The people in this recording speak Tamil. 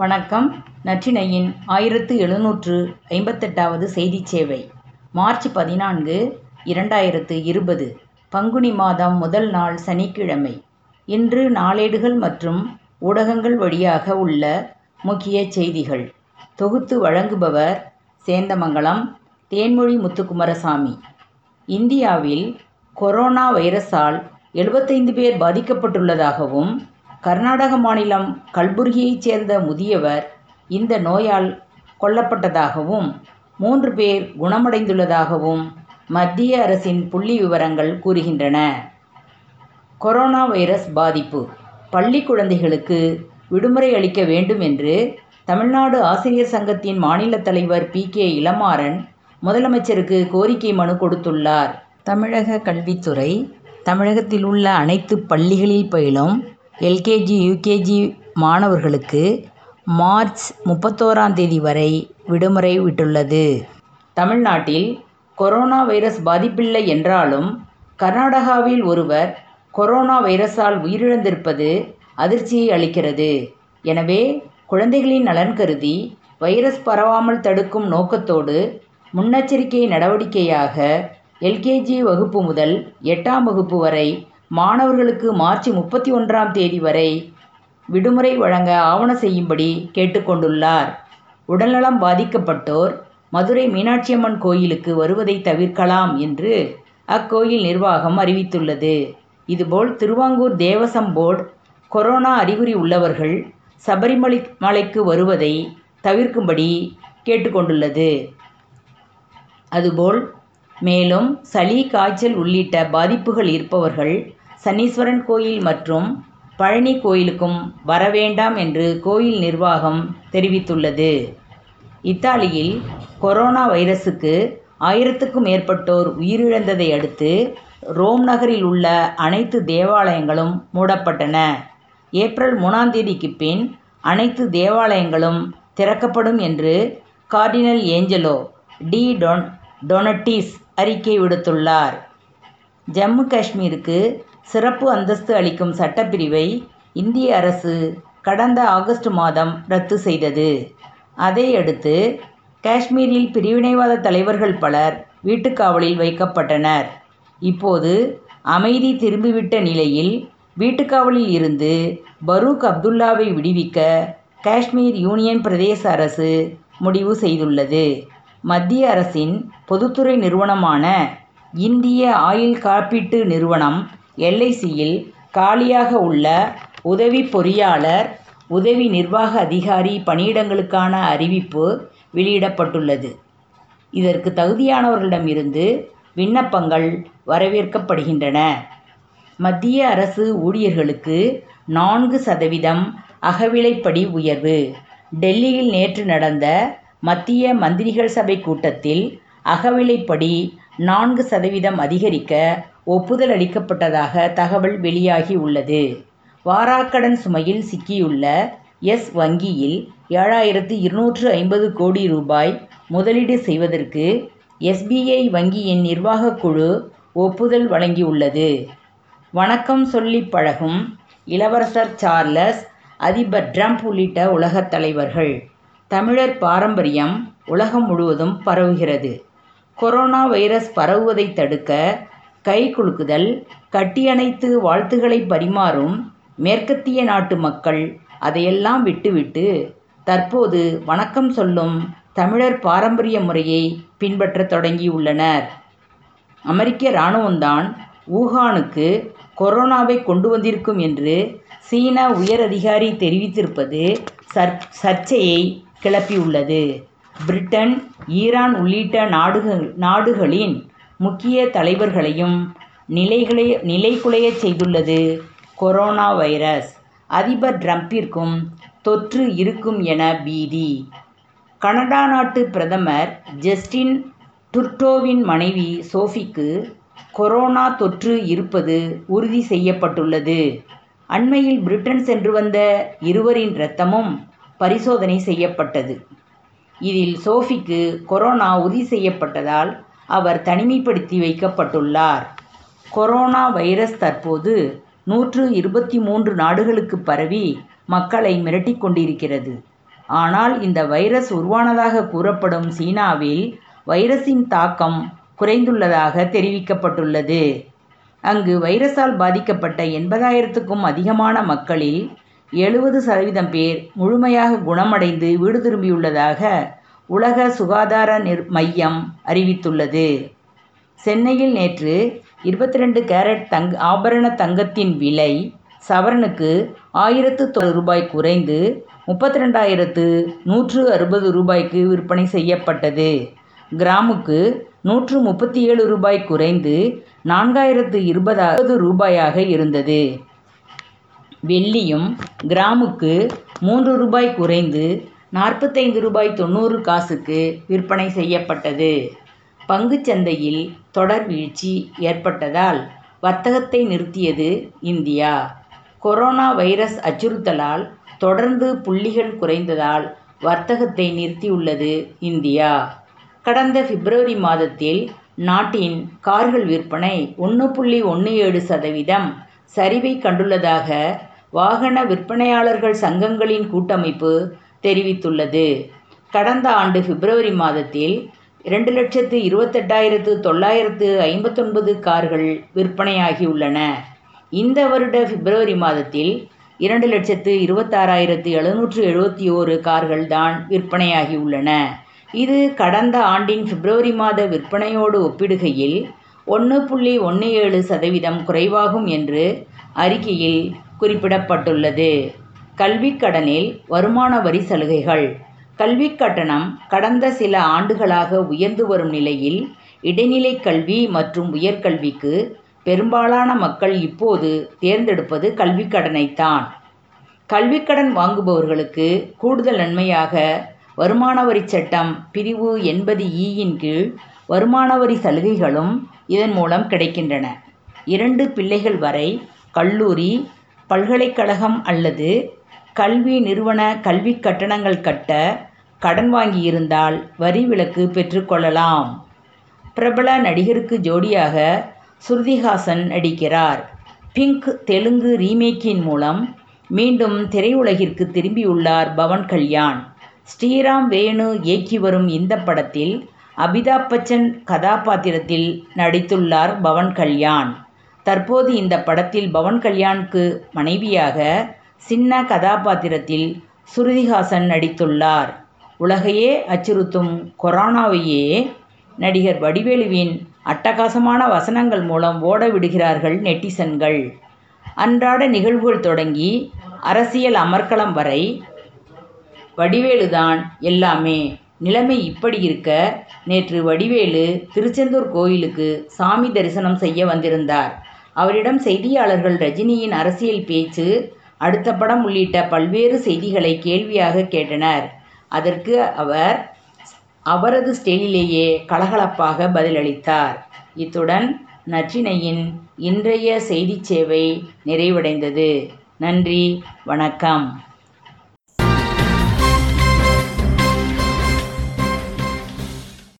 வணக்கம். நற்றினையின் ஆயிரத்து எழுநூற்று ஐம்பத்தெட்டாவது செய்திச் சேவை. மார்ச் பதினான்கு இரண்டாயிரத்து இருபது. பங்குனி மாதம் முதல் நாள் சனிக்கிழமை. இன்று நாளேடுகள் மற்றும் ஊடகங்கள் வழியாக உள்ள முக்கிய செய்திகள். தொகுத்து வழங்குபவர் சேந்தமங்கலம் தேன்மொழி முத்துக்குமாரசாமி. இந்தியாவில் கொரோனா வைரஸால் எழுபத்தைந்து பேர் பாதிக்கப்பட்டுள்ளதாகவும் கர்நாடக மாநிலம் கல்புர்கியைச் சேர்ந்த முதியவர் இந்த நோயால் கொல்லப்பட்டதாகவும் மூன்று பேர் குணமடைந்துள்ளதாகவும் மத்திய அரசின் புள்ளி விவரங்கள் கூறுகின்றன. கொரோனா வைரஸ் பாதிப்பு. பள்ளி குழந்தைகளுக்கு விடுமுறை அளிக்க வேண்டும் என்று தமிழ்நாடு ஆசிரியர் சங்கத்தின் மாநில தலைவர் பி. கே. இளமாறன் முதலமைச்சருக்கு கோரிக்கை மனு கொடுத்துள்ளார். தமிழக கல்வித்துறை தமிழகத்தில் உள்ள அனைத்து பள்ளிகளில் பயிலும் எல்கேஜி யுகேஜி மாணவர்களுக்கு மார்ச் முப்பத்தோராம் தேதி வரை விடுமுறை விட்டுள்ளது. தமிழ்நாட்டில் கொரோனா வைரஸ் பாதிப்பில்லை என்றாலும் கர்நாடகாவில் ஒருவர் கொரோனா வைரஸால் உயிரிழந்திருப்பது அதிர்ச்சியை அளிக்கிறது. எனவே குழந்தைகளின் நலன் கருதி வைரஸ் பரவாமல் தடுக்கும் நோக்கத்தோடு முன்னெச்சரிக்கை நடவடிக்கையாக எல்கேஜி வகுப்பு முதல் எட்டாம் வகுப்பு வரை மாணவர்களுக்கு மார்ச் முப்பத்தி ஒன்றாம் தேதி வரை விடுமுறை வழங்க ஆவண செய்யும்படி கேட்டுக்கொண்டுள்ளார். உடல்நலம் பாதிக்கப்பட்டோர் மதுரை மீனாட்சியம்மன் கோயிலுக்கு வருவதை தவிர்க்கலாம் என்று அக்கோயில் நிர்வாகம் அறிவித்துள்ளது. இதுபோல் திருவாங்கூர் தேவசம் போர்டு கொரோனா அறிகுறி உள்ளவர்கள் சபரிமலை மலைக்கு வருவதை தவிர்க்கும்படி கேட்டுக்கொண்டுள்ளது. அதுபோல் மேலும் சளி காய்ச்சல் உள்ளிட்ட பாதிப்புகள் இருப்பவர்கள் சனீஸ்வரன் கோயில் மற்றும் பழனி கோயிலுக்கும் வர வேண்டாம் என்று கோயில் நிர்வாகம் தெரிவித்துள்ளது. இத்தாலியில் கொரோனா வைரசுக்கு ஆயிரத்துக்கும் மேற்பட்டோர் உயிரிழந்ததை அடுத்து ரோம் நகரில் உள்ள அனைத்து தேவாலயங்களும் மூடப்பட்டன. ஏப்ரல் மூணாம் தேதிக்கு பின் அனைத்து தேவாலயங்களும் திறக்கப்படும் என்று cardinal Angelo De Don Donatis அறிக்கை விடுத்துள்ளார். ஜம்மு காஷ்மீருக்கு சிறப்பு அந்தஸ்து அளிக்கும் சட்டப்பிரிவை இந்திய அரசு கடந்த ஆகஸ்ட் மாதம் ரத்து செய்தது. அதையடுத்து காஷ்மீரில் பிரிவினைவாத தலைவர்கள் பலர் வீட்டுக்காவலில் வைக்கப்பட்டனர். இப்போது அமைதி திரும்பிவிட்ட நிலையில் வீட்டுக்காவலில் இருந்து பரூக் அப்துல்லாவை விடுவிக்க காஷ்மீர் யூனியன் பிரதேச அரசு முடிவு செய்துள்ளது. மத்திய அரசின் பொதுத்துறை நிறுவனமான இந்திய ஆயுள் காப்பீட்டு நிறுவனம் எல்ஐசியில் காலியாக உள்ள உதவி பொறியாளர் உதவி நிர்வாக அதிகாரி பணியிடங்களுக்கான அறிவிப்பு வெளியிடப்பட்டுள்ளது. இதற்கு தகுதியானவர்களிடமிருந்து விண்ணப்பங்கள் வரவேற்கப்படுகின்றன. மத்திய அரசு ஊழியர்களுக்கு நான்கு சதவீதம் அகவிலைப்படி உயர்வு. டெல்லியில் நேற்று நடந்த மத்திய மந்திரிகள் சபை கூட்டத்தில் அகவிலைப்படி நான்கு சதவீதம் அதிகரிக்க ஒப்புதல் அளிக்கப்பட்டதாக தகவல் வெளியாகி உள்ளது. வாராக்கடன் சுமையில் சிக்கியுள்ள எஸ் வங்கியில் ஏழாயிரத்து இருநூற்று ஐம்பது கோடி ரூபாய் முதலீடு செய்வதற்கு எஸ்பிஐ வங்கியின் நிர்வாகக் குழு ஒப்புதல் வழங்கியுள்ளது. வணக்கம் சொல்லி பழகும் இளவரசர் சார்லஸ் அதிபர் ட்ரம்ப் உள்ளிட்ட உலகத் தலைவர்கள். தமிழர் பாரம்பரியம் உலகம் முழுவதும் பரவுகிறது. கொரோனா வைரஸ் பரவுவதை தடுக்க கை குலுக்குதல் கட்டியணைத்து வாழ்த்துக்களை பரிமாறும் மேற்கத்திய நாட்டு மக்கள் அதையெல்லாம் விட்டுவிட்டு தற்போது வணக்கம் சொல்லும் தமிழர் பாரம்பரிய முறையை பின்பற்றத் தொடங்கியுள்ளனர். அமெரிக்க இராணுவம்தான் வூஹானுக்கு கொரோனாவை கொண்டு வந்திருக்கும் என்று சீன உயர் அதிகாரி தெரிவித்திருப்பது சர் சர்ச்சையை கிளப்பியுள்ளது. பிரிட்டன் ஈரான் உள்ளிட்ட நாடுகள் நாடுகளின் முக்கிய தலைவர்களையும் நிலைகளை நிலைகுலையச் செய்துள்ளது. Corona virus. அதிபர் ட்ரம்பிற்கும் தொற்று இருக்கும் என பீதி. கனடா நாட்டு பிரதமர் ஜஸ்டின் டுர்டோவின் மனைவி சோஃபிக்கு கொரோனா தொற்று இருப்பது உறுதி செய்யப்பட்டுள்ளது. அண்மையில் பிரிட்டன் சென்று வந்த இருவரின் இரத்தமும் பரிசோதனை செய்யப்பட்டது. இதில் சோஃபிக்கு கொரோனா உறுதி செய்யப்பட்டதால் அவர் தனிமைப்படுத்தி வைக்கப்பட்டுள்ளார். கொரோனா வைரஸ் தற்போது நூற்று இருபத்தி மூன்று நாடுகளுக்கு பரவி மக்களை மிரட்டிக் கொண்டிருக்கிறது. ஆனால் இந்த வைரஸ் உருவானதாக கூறப்படும் சீனாவில் வைரஸின் தாக்கம் குறைந்துள்ளதாக தெரிவிக்கப்பட்டுள்ளது. அங்கு வைரஸால் பாதிக்கப்பட்ட எண்பதாயிரத்துக்கும் அதிகமான மக்களில் எழுபது சதவீதம் பேர் முழுமையாக குணமடைந்து வீடு திரும்பியுள்ளதாக உலக சுகாதார நிர் மையம் அறிவித்துள்ளது. சென்னையில் நேற்று இருபத்தி ரெண்டு கேரட் தங் ஆபரண தங்கத்தின் விலை சவரனுக்கு ஆயிரத்து தொ ரூபாய் குறைந்து முப்பத்தி ரெண்டாயிரத்து நூற்று அறுபது ரூபாய்க்கு விற்பனை செய்யப்பட்டது. கிராமுக்கு நூற்று முப்பத்தி ஏழு ரூபாய் குறைந்து நான்காயிரத்து இருபது ரூபாயாக இருந்தது. வெள்ளியும் கிராமுக்கு மூன்று ரூபாய் குறைந்து நாற்பத்தைந்து ரூபாய் தொண்ணூறு காசுக்கு விற்பனை செய்யப்பட்டது. பங்குச்சந்தையில் தொடர் வீழ்ச்சி ஏற்பட்டதால் வர்த்தகத்தை நிறுத்தியது இந்தியா. கொரோனா வைரஸ் அச்சுறுத்தலால் தொடர்ந்து புள்ளிகள் குறைந்ததால் வர்த்தகத்தை நிறுத்தியுள்ளது இந்தியா. கடந்த பிப்ரவரி மாதத்தில் நாட்டின் கார்கள் விற்பனை ஒன்று புள்ளி ஒன்று ஏழு சதவீதம் சரிவை கண்டுள்ளதாக வாகன விற்பனையாளர்கள் சங்கங்களின் கூட்டமைப்பு தெரிவித்துள்ளது. கடந்த ஆண்டு பிப்ரவரி மாதத்தில் இரண்டு லட்சத்து இருபத்தெட்டாயிரத்து தொள்ளாயிரத்து ஐம்பத்தொன்பது கார்கள் விற்பனையாகியுள்ளன இந்த வருட பிப்ரவரி மாதத்தில் இரண்டு லட்சத்து இருபத்தாறாயிரத்து எழுநூற்று எழுபத்தி ஓரு கார்கள் தான் விற்பனையாகியுள்ளன இது கடந்த ஆண்டின் பிப்ரவரி மாத விற்பனையோடு ஒப்பிடுகையில் ஒன்று புள்ளி ஒன்று ஏழு சதவீதம் குறைவாகும் என்று அறிக்கையில் குறிப்பிடப்பட்டுள்ளது. கல்விக் கடனில் வருமான வரி சலுகைகள். கல்விக் கட்டணம் கடந்த சில ஆண்டுகளாக உயர்ந்து வரும் நிலையில் இடைநிலை கல்வி மற்றும் உயர்கல்விக்கு பெரும்பாலான மக்கள் இப்போது தேர்ந்தெடுப்பது கல்விக் கடனைத்தான். கல்விக் கடன் வாங்குபவர்களுக்கு கூடுதல் நன்மையாக வருமான வரி சட்டம் பிரிவு எண்பது இயின் கீழ் வருமான வரி சலுகைகளும் இதன் மூலம் கிடைக்கின்றன. இரண்டு பிள்ளைகள் வரை கல்லூரி பல்கலைக்கழகம் அல்லது கல்வி நிறுவன கல்விக் கட்டணங்கள் கட்ட கடன் வாங்கியிருந்தால் வரி விலக்கு பெற்றுக்கொள்ளலாம் பிரபல நடிகருக்கு ஜோடியாக ஸ்ருதிஹாசன் நடிக்கிறார். பிங்க் தெலுங்கு ரீமேக்கின் மூலம் மீண்டும் திரையுலகிற்கு திரும்பியுள்ளார் பவன் கல்யாண். ஸ்ரீராம் வேணு இயக்கி வரும் இந்த படத்தில் அமிதாப் பச்சன் கதாபாத்திரத்தில் நடித்துள்ளார் பவன் கல்யாண். தற்போது இந்த படத்தில் பவன் கல்யாண்க்கு மனைவியாக சின்ன கதாபாத்திரத்தில் ஸ்ருதிஹாசன் நடித்துள்ளார். உலகையே அச்சுறுத்தும் கொரோனாவையே நடிகர் வடிவேலுவின் அட்டகாசமான வசனங்கள் மூலம் ஓட விடுகிறார்கள் நெட்டிசன்கள். அன்றாட நிகழ்வுகள் தொடங்கி அரசியல் அமர்க்களம் வரை வடிவேலுதான் எல்லாமே. நிலைமை இப்படி இருக்க நேற்று வடிவேலு திருச்செந்தூர் கோயிலுக்கு சாமி தரிசனம் செய்ய வந்திருந்தார். அவரிடம் செய்தியாளர்கள் ரஜினியின் அரசியல் பேச்சு அடுத்த படம் உள்ளிட்ட பல்வேறு செய்திகளை கேள்வியாக கேட்டனர். அதற்கு அவர் அவரது ஸ்டைலிலேயே கலகலப்பாக பதிலளித்தார். இத்துடன் நற்றினையின் இன்றைய செய்திச் சேவை நிறைவடைந்தது. நன்றி வணக்கம்.